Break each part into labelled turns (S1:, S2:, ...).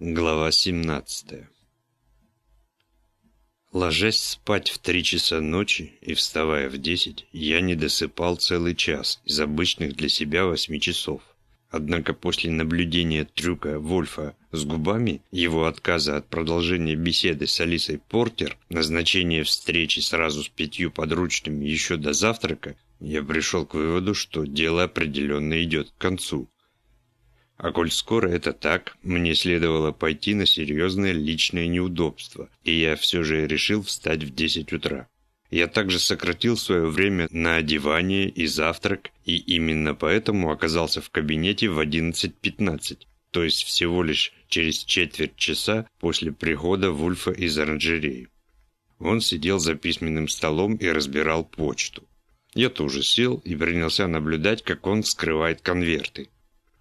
S1: Глава 17 Ложась спать в три часа ночи и вставая в десять, я не досыпал целый час из обычных для себя восьми часов. Однако после наблюдения трюка Вольфа с губами, его отказа от продолжения беседы с Алисой Портер, назначения встречи сразу с пятью подручными еще до завтрака, я пришел к выводу, что дело определенно идет к концу. А коль скоро это так, мне следовало пойти на серьезное личное неудобство, и я все же решил встать в 10 утра. Я также сократил свое время на одевание и завтрак, и именно поэтому оказался в кабинете в 11.15, то есть всего лишь через четверть часа после прихода Вульфа из оранжереи. Он сидел за письменным столом и разбирал почту. Я тоже сел и принялся наблюдать, как он вскрывает конверты.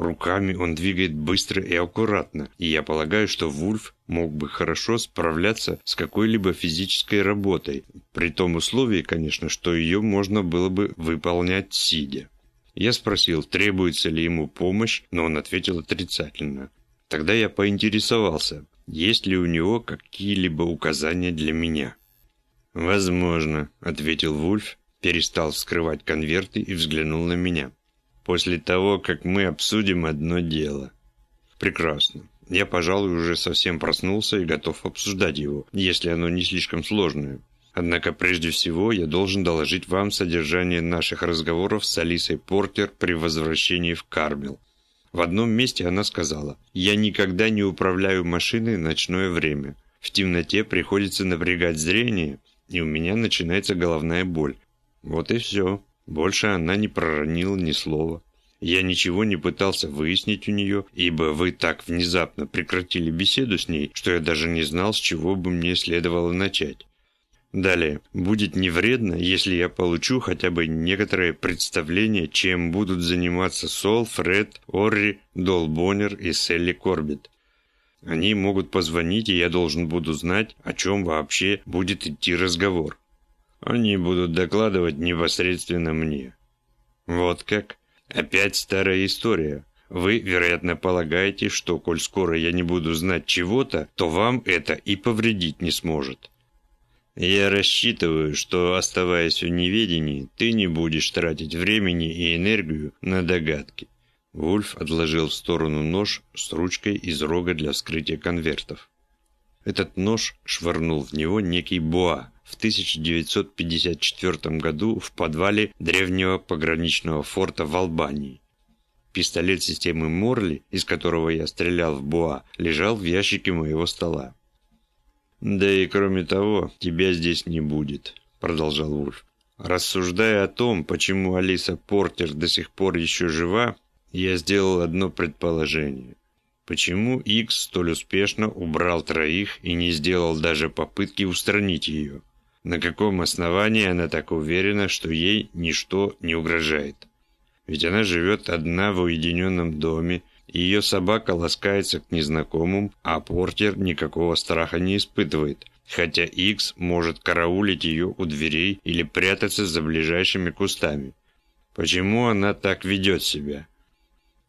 S1: Руками он двигает быстро и аккуратно, и я полагаю, что Вульф мог бы хорошо справляться с какой-либо физической работой, при том условии, конечно, что ее можно было бы выполнять сидя. Я спросил, требуется ли ему помощь, но он ответил отрицательно. Тогда я поинтересовался, есть ли у него какие-либо указания для меня. «Возможно», — ответил Вульф, перестал вскрывать конверты и взглянул на меня после того, как мы обсудим одно дело. Прекрасно. Я, пожалуй, уже совсем проснулся и готов обсуждать его, если оно не слишком сложное. Однако прежде всего я должен доложить вам содержание наших разговоров с Алисой Портер при возвращении в Кармел. В одном месте она сказала, «Я никогда не управляю машиной ночное время. В темноте приходится напрягать зрение, и у меня начинается головная боль. Вот и все. Больше она не проронила ни слова. Я ничего не пытался выяснить у нее, ибо вы так внезапно прекратили беседу с ней, что я даже не знал, с чего бы мне следовало начать. Далее. Будет не вредно, если я получу хотя бы некоторое представление, чем будут заниматься Сол, Фред, Орри, Дол Боннер и Селли Корбет. Они могут позвонить, и я должен буду знать, о чем вообще будет идти разговор. Они будут докладывать непосредственно мне. Вот как? Опять старая история. Вы, вероятно, полагаете, что, коль скоро я не буду знать чего-то, то вам это и повредить не сможет. Я рассчитываю, что, оставаясь в неведении, ты не будешь тратить времени и энергию на догадки. Вульф отложил в сторону нож с ручкой из рога для вскрытия конвертов. Этот нож швырнул в него некий Боа, в 1954 году в подвале древнего пограничного форта в Албании. Пистолет системы Морли, из которого я стрелял в Буа, лежал в ящике моего стола. «Да и кроме того, тебя здесь не будет», — продолжал Вульф. «Рассуждая о том, почему Алиса Портер до сих пор еще жива, я сделал одно предположение. Почему Икс столь успешно убрал троих и не сделал даже попытки устранить ее? На каком основании она так уверена, что ей ничто не угрожает? Ведь она живет одна в уединенном доме, и ее собака ласкается к незнакомым, а портер никакого страха не испытывает, хотя Икс может караулить ее у дверей или прятаться за ближайшими кустами. Почему она так ведет себя?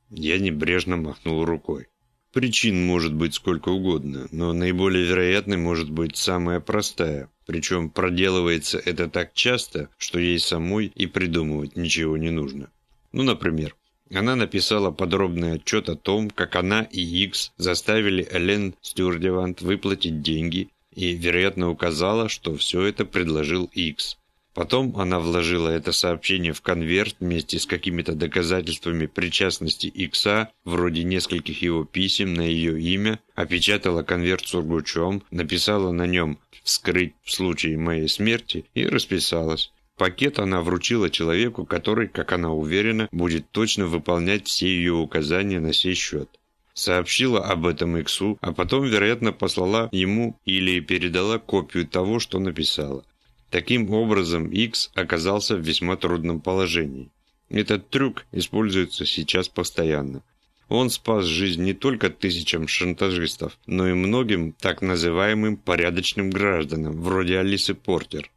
S1: Я небрежно махнул рукой. Причин может быть сколько угодно, но наиболее вероятной может быть самая простая – причем проделывается это так часто, что ей самой и придумывать ничего не нужно. Ну, например, она написала подробный отчет о том, как она и Икс заставили Элен Стюардевант выплатить деньги и, вероятно, указала, что все это предложил Икс. Потом она вложила это сообщение в конверт вместе с какими-то доказательствами причастности Икса, вроде нескольких его писем на ее имя, опечатала конверт сургучом, написала на нем «вскрыть в случае моей смерти» и расписалась. Пакет она вручила человеку, который, как она уверена, будет точно выполнять все ее указания на сей счет. Сообщила об этом Иксу, а потом, вероятно, послала ему или передала копию того, что написала. Таким образом, X оказался в весьма трудном положении. Этот трюк используется сейчас постоянно. Он спас жизнь не только тысячам шантажистов, но и многим так называемым порядочным гражданам, вроде Алисы Портер.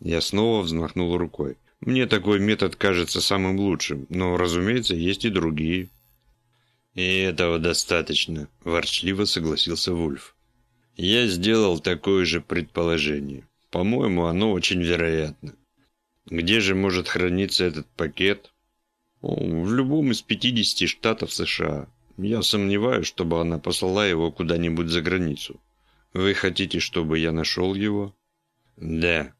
S1: Я снова взмахнул рукой. Мне такой метод кажется самым лучшим, но, разумеется, есть и другие. «И этого достаточно», – ворчливо согласился Вульф. «Я сделал такое же предположение. По-моему, оно очень вероятно. Где же может храниться этот пакет? О, в любом из 50 штатов США. Я сомневаюсь, чтобы она послала его куда-нибудь за границу. Вы хотите, чтобы я нашел его? Да.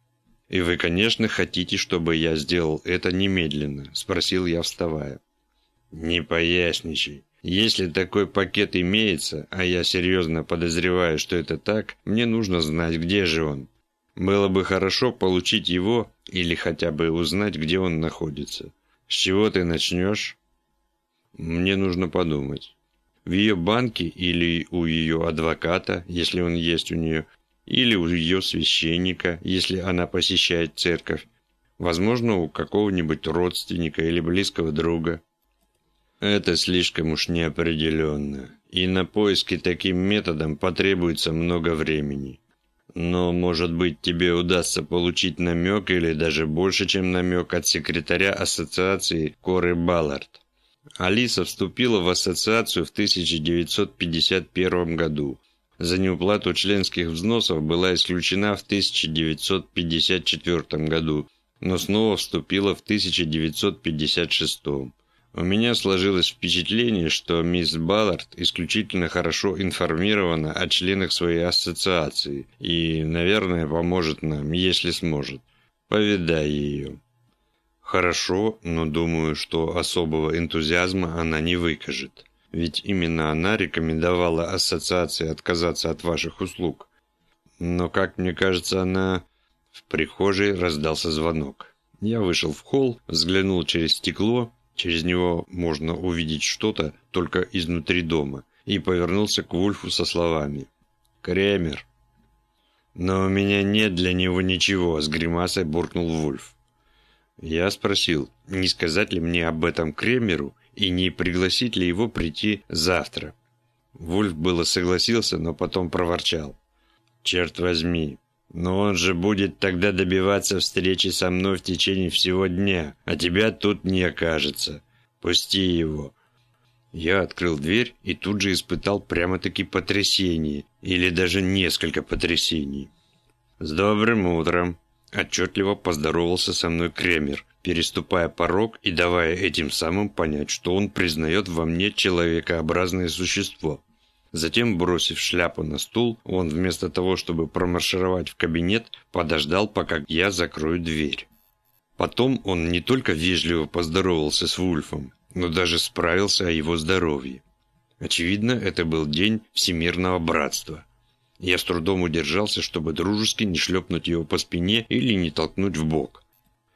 S1: И вы, конечно, хотите, чтобы я сделал это немедленно, спросил я, вставая. Не поясничай. Если такой пакет имеется, а я серьезно подозреваю, что это так, мне нужно знать, где же он. Было бы хорошо получить его или хотя бы узнать, где он находится. С чего ты начнешь? Мне нужно подумать. В ее банке или у ее адвоката, если он есть у нее, или у ее священника, если она посещает церковь. Возможно, у какого-нибудь родственника или близкого друга. Это слишком уж неопределенно, и на поиски таким методом потребуется много времени. Но, может быть, тебе удастся получить намек или даже больше, чем намек от секретаря ассоциации Коры Баллард. Алиса вступила в ассоциацию в 1951 году. За неуплату членских взносов была исключена в 1954 году, но снова вступила в 1956. У меня сложилось впечатление, что мисс Баллард исключительно хорошо информирована о членах своей ассоциации и, наверное, поможет нам, если сможет. Повидай ее. Хорошо, но думаю, что особого энтузиазма она не выкажет. Ведь именно она рекомендовала ассоциации отказаться от ваших услуг. Но, как мне кажется, она... В прихожей раздался звонок. Я вышел в холл, взглянул через стекло Через него можно увидеть что-то только изнутри дома. И повернулся к Вульфу со словами. «Кремер». «Но у меня нет для него ничего», — с гримасой буркнул Вульф. Я спросил, не сказать ли мне об этом Кремеру и не пригласить ли его прийти завтра. Вульф было согласился, но потом проворчал. «Черт возьми, но он же будет тогда добиваться встречи со мной в течение всего дня, а тебя тут не окажется. Пусти его». Я открыл дверь и тут же испытал прямо-таки потрясение, или даже несколько потрясений. «С добрым утром!» – отчетливо поздоровался со мной Кремер, переступая порог и давая этим самым понять, что он признает во мне человекообразное существо. Затем, бросив шляпу на стул, он вместо того, чтобы промаршировать в кабинет, подождал, пока я закрою дверь. Потом он не только вежливо поздоровался с Вульфом, но даже справился о его здоровье. Очевидно, это был день всемирного братства. Я с трудом удержался, чтобы дружески не шлепнуть его по спине или не толкнуть в бок.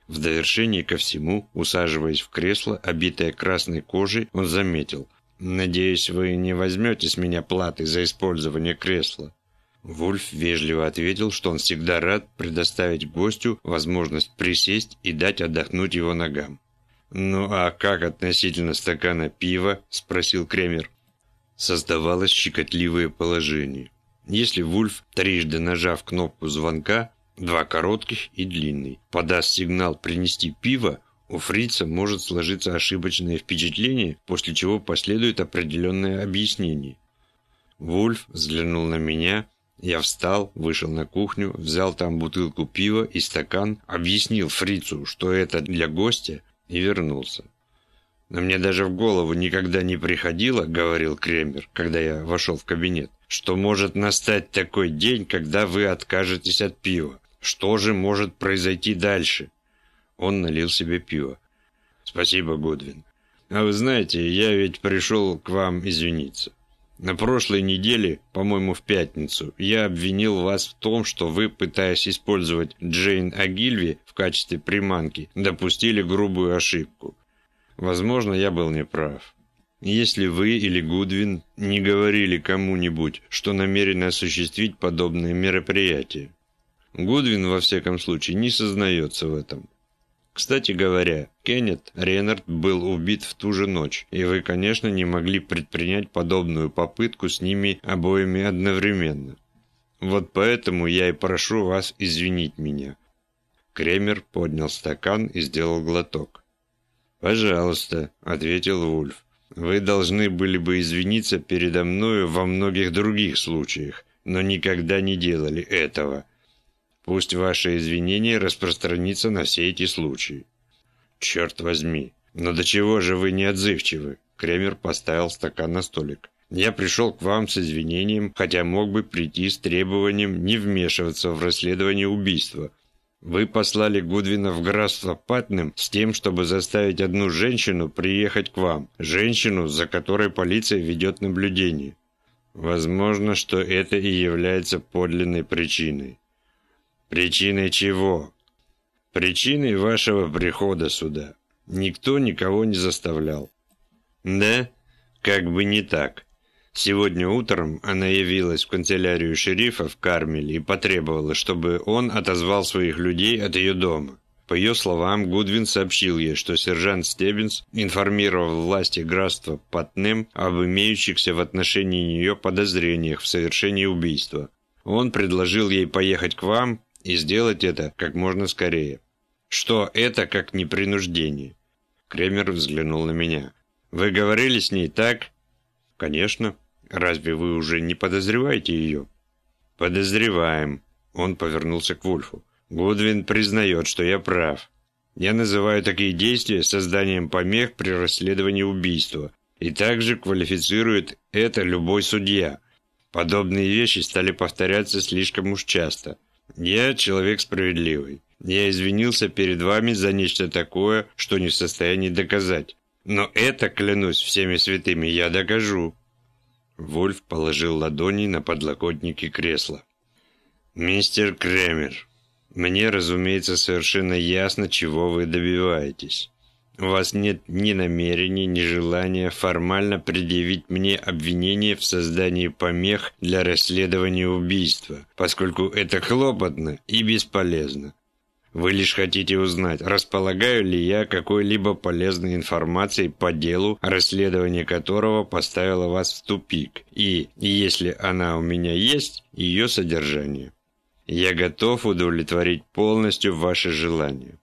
S1: В довершение ко всему, усаживаясь в кресло, обитое красной кожей, он заметил, «Надеюсь, вы не возьмете с меня платы за использование кресла». Вульф вежливо ответил, что он всегда рад предоставить гостю возможность присесть и дать отдохнуть его ногам. «Ну а как относительно стакана пива?» – спросил Кремер. Создавалось щекотливое положение. Если Вульф, трижды нажав кнопку звонка, два коротких и длинный, подаст сигнал принести пиво, у фрица может сложиться ошибочное впечатление, после чего последует определенное объяснение. Вульф взглянул на меня, я встал, вышел на кухню, взял там бутылку пива и стакан, объяснил фрицу, что это для гостя, и вернулся. «Но мне даже в голову никогда не приходило, — говорил Кремер, когда я вошел в кабинет, — что может настать такой день, когда вы откажетесь от пива. Что же может произойти дальше?» Он налил себе пиво. «Спасибо, Гудвин. А вы знаете, я ведь пришел к вам извиниться. На прошлой неделе, по-моему, в пятницу, я обвинил вас в том, что вы, пытаясь использовать Джейн Агильви в качестве приманки, допустили грубую ошибку. Возможно, я был неправ. Если вы или Гудвин не говорили кому-нибудь, что намерены осуществить подобные мероприятия. Гудвин, во всяком случае, не сознается в этом. Кстати говоря, Кеннет Реннард был убит в ту же ночь, и вы, конечно, не могли предпринять подобную попытку с ними обоими одновременно. Вот поэтому я и прошу вас извинить меня». Кремер поднял стакан и сделал глоток. «Пожалуйста», — ответил Вульф. Вы должны были бы извиниться передо мною во многих других случаях, но никогда не делали этого. Пусть ваше извинение распространится на все эти случаи. Черт возьми, но до чего же вы неотзывчивы? Кремер поставил стакан на столик. Я пришел к вам с извинением, хотя мог бы прийти с требованием не вмешиваться в расследование убийства. Вы послали Гудвина в графство Патнем с тем, чтобы заставить одну женщину приехать к вам, женщину, за которой полиция ведет наблюдение. Возможно, что это и является подлинной причиной. Причиной чего? Причиной вашего прихода сюда. Никто никого не заставлял. Да? Как бы не так. Сегодня утром она явилась в канцелярию шерифа в Кармеле и потребовала, чтобы он отозвал своих людей от ее дома. По ее словам, Гудвин сообщил ей, что сержант Стеббинс информировал власти графства Патнем об имеющихся в отношении нее подозрениях в совершении убийства. Он предложил ей поехать к вам и сделать это как можно скорее. Что это, как непринуждение? Кремер взглянул на меня. Вы говорили с ней так? Конечно. Разве вы уже не подозреваете ее? Подозреваем. Он повернулся к Вульфу. Гудвин признает, что я прав. Я называю такие действия созданием помех при расследовании убийства. И также квалифицирует это любой судья. Подобные вещи стали повторяться слишком уж часто. Я человек справедливый. Я извинился перед вами за нечто такое, что не в состоянии доказать. Но это, клянусь всеми святыми, я докажу. Вольф положил ладони на подлокотники кресла. «Мистер Кремер, мне, разумеется, совершенно ясно, чего вы добиваетесь. У вас нет ни намерений, ни желания формально предъявить мне обвинение в создании помех для расследования убийства, поскольку это хлопотно и бесполезно. Вы лишь хотите узнать, располагаю ли я какой-либо полезной информацией по делу, расследование которого поставило вас в тупик, и, если она у меня есть, ее содержание. Я готов удовлетворить полностью ваши желания.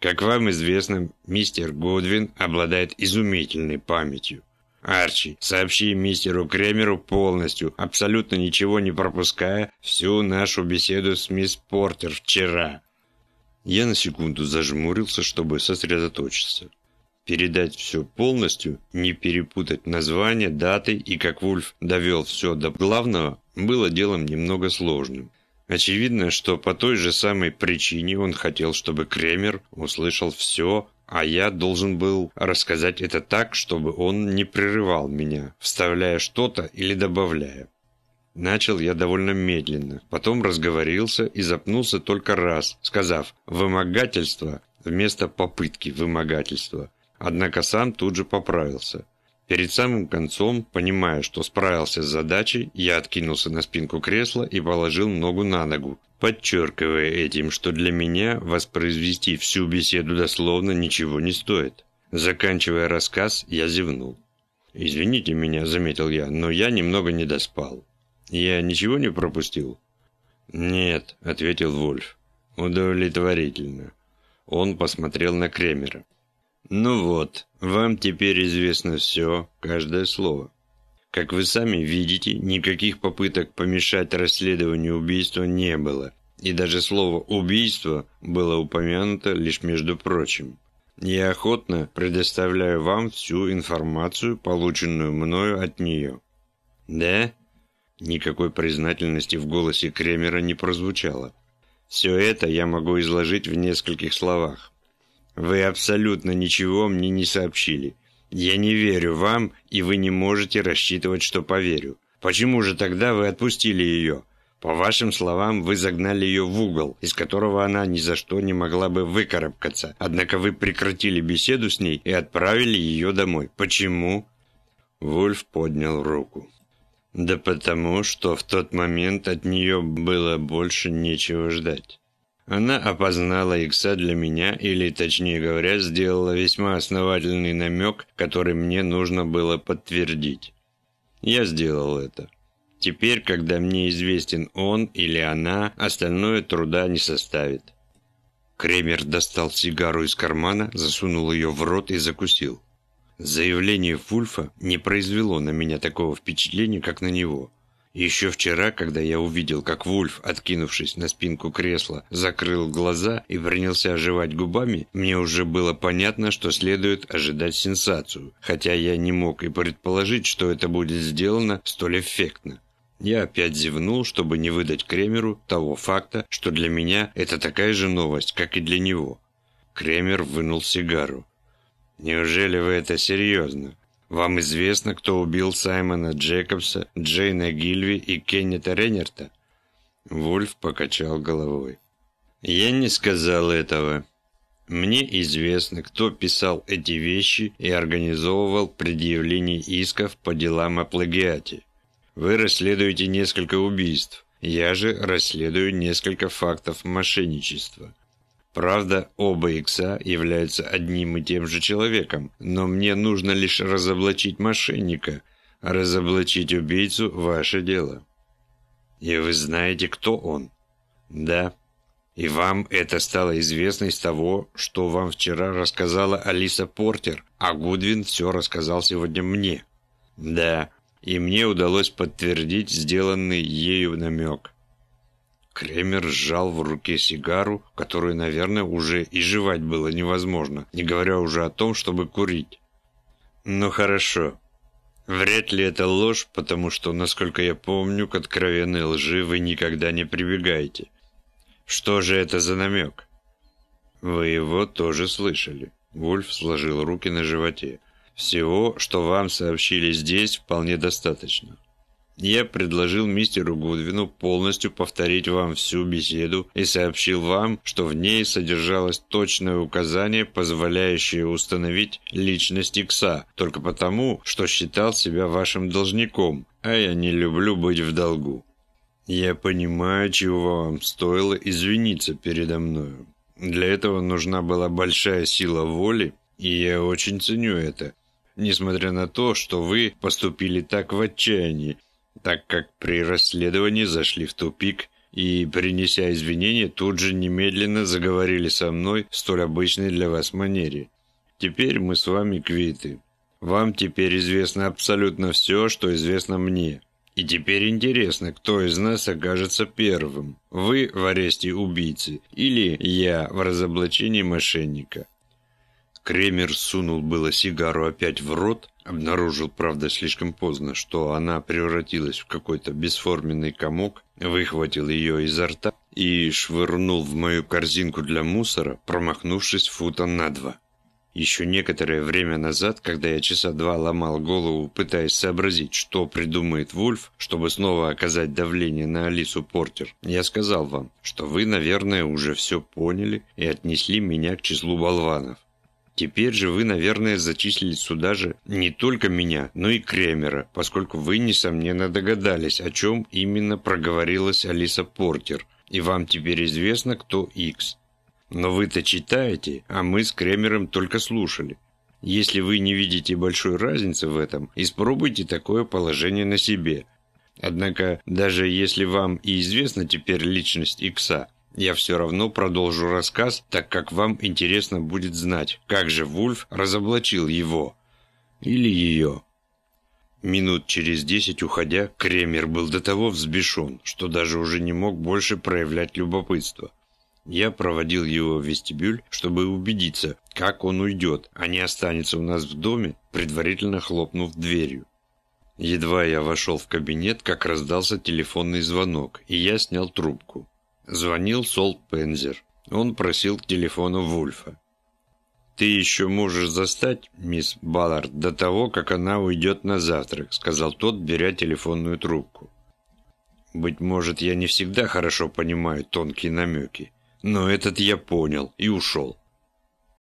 S1: Как вам известно, мистер Гудвин обладает изумительной памятью. Арчи, сообщи мистеру Кремеру полностью, абсолютно ничего не пропуская, всю нашу беседу с мисс Портер вчера. Я на секунду зажмурился, чтобы сосредоточиться. Передать все полностью, не перепутать название, даты и, как Вульф довел все до главного, было делом немного сложным. Очевидно, что по той же самой причине он хотел, чтобы Кремер услышал все, а я должен был рассказать это так, чтобы он не прерывал меня, вставляя что-то или добавляя. Начал я довольно медленно, потом разговорился и запнулся только раз, сказав «вымогательство» вместо попытки вымогательства. Однако сам тут же поправился. Перед самым концом, понимая, что справился с задачей, я откинулся на спинку кресла и положил ногу на ногу, подчеркивая этим, что для меня воспроизвести всю беседу дословно ничего не стоит. Заканчивая рассказ, я зевнул. «Извините меня», — заметил я, — «но я немного не доспал». «Я ничего не пропустил?» «Нет», — ответил Вольф. «Удовлетворительно». Он посмотрел на Кремера. «Ну вот, вам теперь известно все, каждое слово. Как вы сами видите, никаких попыток помешать расследованию убийства не было, и даже слово «убийство» было упомянуто лишь между прочим. Я охотно предоставляю вам всю информацию, полученную мною от нее». «Да?» Никакой признательности в голосе Кремера не прозвучало. Все это я могу изложить в нескольких словах. Вы абсолютно ничего мне не сообщили. Я не верю вам, и вы не можете рассчитывать, что поверю. Почему же тогда вы отпустили ее? По вашим словам, вы загнали ее в угол, из которого она ни за что не могла бы выкарабкаться. Однако вы прекратили беседу с ней и отправили ее домой. Почему? Вольф поднял руку. Да потому, что в тот момент от нее было больше нечего ждать. Она опознала Икса для меня, или, точнее говоря, сделала весьма основательный намек, который мне нужно было подтвердить. Я сделал это. Теперь, когда мне известен он или она, остальное труда не составит. Кремер достал сигару из кармана, засунул ее в рот и закусил. Заявление Вульфа не произвело на меня такого впечатления, как на него. Еще вчера, когда я увидел, как Вульф, откинувшись на спинку кресла, закрыл глаза и принялся оживать губами, мне уже было понятно, что следует ожидать сенсацию, хотя я не мог и предположить, что это будет сделано столь эффектно. Я опять зевнул, чтобы не выдать Кремеру того факта, что для меня это такая же новость, как и для него. Кремер вынул сигару. «Неужели вы это серьезно? Вам известно, кто убил Саймона Джекобса, Джейна Гильви и Кеннета Рейнерта?» Вульф покачал головой. «Я не сказал этого. Мне известно, кто писал эти вещи и организовывал предъявление исков по делам о плагиате. Вы расследуете несколько убийств. Я же расследую несколько фактов мошенничества. Правда, оба икса являются одним и тем же человеком, но мне нужно лишь разоблачить мошенника, а разоблачить убийцу – ваше дело. И вы знаете, кто он? Да. И вам это стало известно из того, что вам вчера рассказала Алиса Портер, а Гудвин все рассказал сегодня мне. Да. И мне удалось подтвердить сделанный ею намек. Кремер сжал в руке сигару, которую, наверное, уже и жевать было невозможно, не говоря уже о том, чтобы курить. «Ну хорошо. Вряд ли это ложь, потому что, насколько я помню, к откровенной лжи вы никогда не прибегаете. Что же это за намек?» «Вы его тоже слышали». Вульф сложил руки на животе. «Всего, что вам сообщили здесь, вполне достаточно. Я предложил мистеру Гудвину полностью повторить вам всю беседу и сообщил вам, что в ней содержалось точное указание, позволяющее установить личность Икса, только потому, что считал себя вашим должником, а я не люблю быть в долгу. Я понимаю, чего вам стоило извиниться передо мною. Для этого нужна была большая сила воли, и я очень ценю это, несмотря на то, что вы поступили так в отчаянии, так как при расследовании зашли в тупик и, принеся извинения, тут же немедленно заговорили со мной в столь обычной для вас манере. Теперь мы с вами квиты. Вам теперь известно абсолютно все, что известно мне. И теперь интересно, кто из нас окажется первым. Вы в аресте убийцы или я в разоблачении мошенника. Кремер сунул было сигару опять в рот, обнаружил, правда, слишком поздно, что она превратилась в какой-то бесформенный комок, выхватил ее изо рта и швырнул в мою корзинку для мусора, промахнувшись фута на два. Еще некоторое время назад, когда я часа два ломал голову, пытаясь сообразить, что придумает Вульф, чтобы снова оказать давление на Алису Портер, я сказал вам, что вы, наверное, уже все поняли и отнесли меня к числу болванов. Теперь же вы, наверное, зачислили сюда же не только меня, но и Кремера, поскольку вы, несомненно, догадались, о чем именно проговорилась Алиса Портер, и вам теперь известно, кто Икс. Но вы-то читаете, а мы с Кремером только слушали. Если вы не видите большой разницы в этом, испробуйте такое положение на себе. Однако, даже если вам и известна теперь личность Икса, я все равно продолжу рассказ, так как вам интересно будет знать, как же Вульф разоблачил его. Или ее. Минут через десять уходя, Кремер был до того взбешен, что даже уже не мог больше проявлять любопытство. Я проводил его в вестибюль, чтобы убедиться, как он уйдет, а не останется у нас в доме, предварительно хлопнув дверью. Едва я вошел в кабинет, как раздался телефонный звонок, и я снял трубку. Звонил Солт Пензер. Он просил к телефону Вульфа. «Ты еще можешь застать, мисс Баллард, до того, как она уйдет на завтрак», сказал тот, беря телефонную трубку. «Быть может, я не всегда хорошо понимаю тонкие намеки, но этот я понял и ушел».